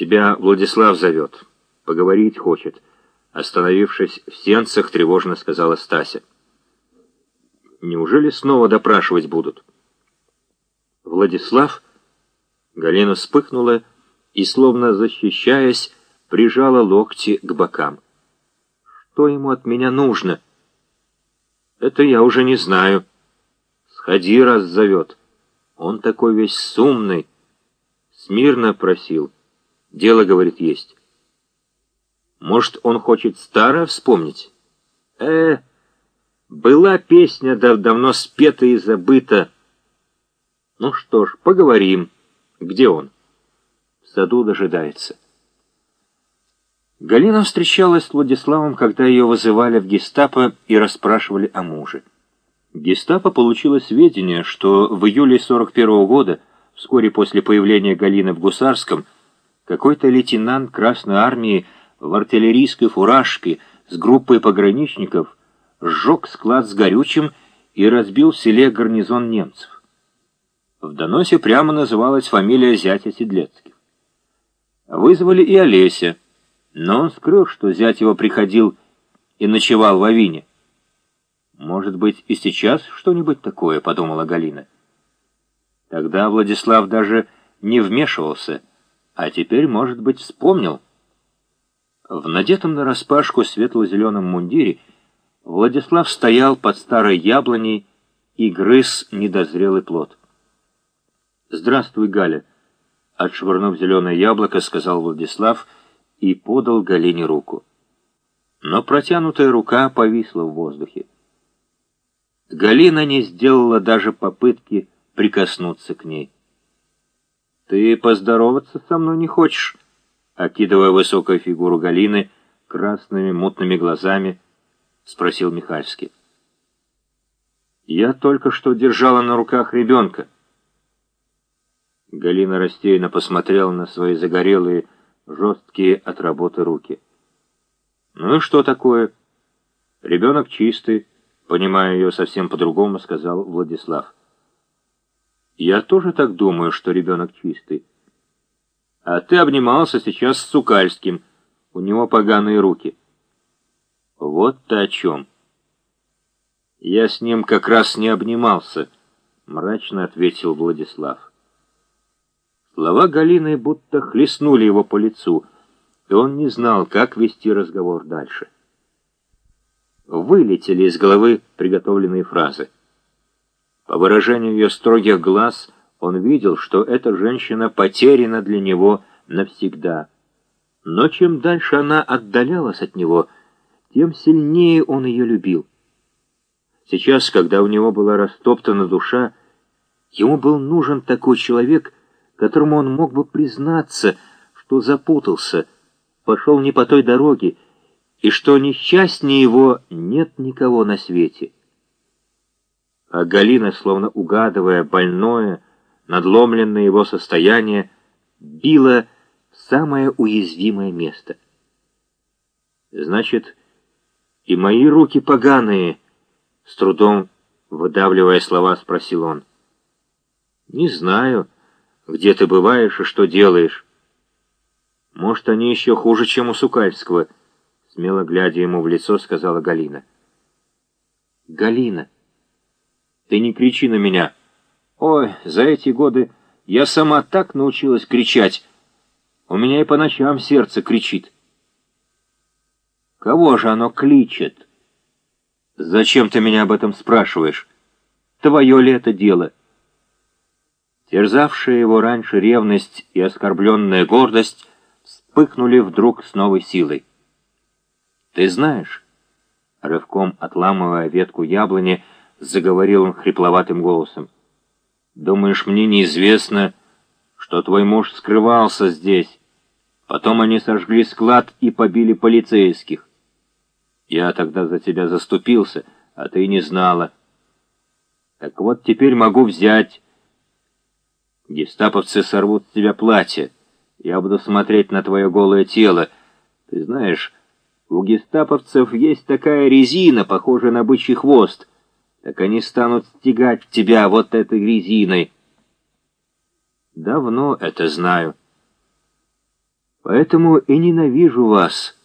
«Тебя Владислав зовет. Поговорить хочет». Остановившись в сенцах, тревожно сказала Стася. «Неужели снова допрашивать будут?» «Владислав?» Галина вспыхнула и, словно защищаясь, прижала локти к бокам. «Что ему от меня нужно?» «Это я уже не знаю. Сходи, раз зовет. Он такой весь сумный. Смирно просил». Дело, говорит, есть. Может, он хочет старое вспомнить? Э, была песня да давно спета и забыта. Ну что ж, поговорим. Где он? В саду дожидается. Галина встречалась с Владиславом, когда ее вызывали в гестапо и расспрашивали о муже. Гестапо получило сведения, что в июле 41 -го года, вскоре после появления Галины в Гусарском, какой-то лейтенант Красной Армии в артиллерийской фуражке с группой пограничников сжег склад с горючим и разбил в селе гарнизон немцев. В доносе прямо называлась фамилия зятя Седлецких. Вызвали и Олеся, но он скрыл, что зять его приходил и ночевал в Авине. «Может быть, и сейчас что-нибудь такое», — подумала Галина. Тогда Владислав даже не вмешивался — а теперь, может быть, вспомнил. В надетом нараспашку светло-зеленом мундире Владислав стоял под старой яблоней и грыз недозрелый плод. «Здравствуй, Галя!» Отшвырнув зеленое яблоко, сказал Владислав и подал Галине руку. Но протянутая рука повисла в воздухе. Галина не сделала даже попытки прикоснуться к ней. «Ты поздороваться со мной не хочешь?» Окидывая высокую фигуру Галины красными мутными глазами, спросил Михальский. «Я только что держала на руках ребенка». Галина растерянно посмотрела на свои загорелые, жесткие от работы руки. «Ну и что такое?» «Ребенок чистый», понимая ее совсем по-другому, сказал Владислав. Я тоже так думаю, что ребенок чистый. А ты обнимался сейчас с Сукальским. У него поганые руки. Вот ты о чем. Я с ним как раз не обнимался, мрачно ответил Владислав. Слова Галины будто хлестнули его по лицу, и он не знал, как вести разговор дальше. Вылетели из головы приготовленные фразы. По выражению ее строгих глаз он видел, что эта женщина потеряна для него навсегда. Но чем дальше она отдалялась от него, тем сильнее он ее любил. Сейчас, когда у него была растоптана душа, ему был нужен такой человек, которому он мог бы признаться, что запутался, пошел не по той дороге, и что несчастнее его нет никого на свете. А Галина, словно угадывая больное, надломленное его состояние, била в самое уязвимое место. «Значит, и мои руки поганые?» — с трудом выдавливая слова, спросил он. «Не знаю, где ты бываешь и что делаешь. Может, они еще хуже, чем у Сукальского», — смело глядя ему в лицо, сказала Галина. «Галина!» Ты не кричи на меня. Ой, за эти годы я сама так научилась кричать. У меня и по ночам сердце кричит. Кого же оно кличет? Зачем ты меня об этом спрашиваешь? Твое ли это дело? Терзавшая его раньше ревность и оскорбленная гордость вспыхнули вдруг с новой силой. Ты знаешь, рывком отламывая ветку яблони, заговорил он хрипловатым голосом. «Думаешь, мне неизвестно, что твой муж скрывался здесь? Потом они сожгли склад и побили полицейских. Я тогда за тебя заступился, а ты не знала. Так вот теперь могу взять. Гестаповцы сорвут с тебя платье. Я буду смотреть на твое голое тело. Ты знаешь, у гестаповцев есть такая резина, похожая на бычий хвост так они станут стегать тебя вот этой резиной. Давно это знаю. Поэтому и ненавижу вас,